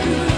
good.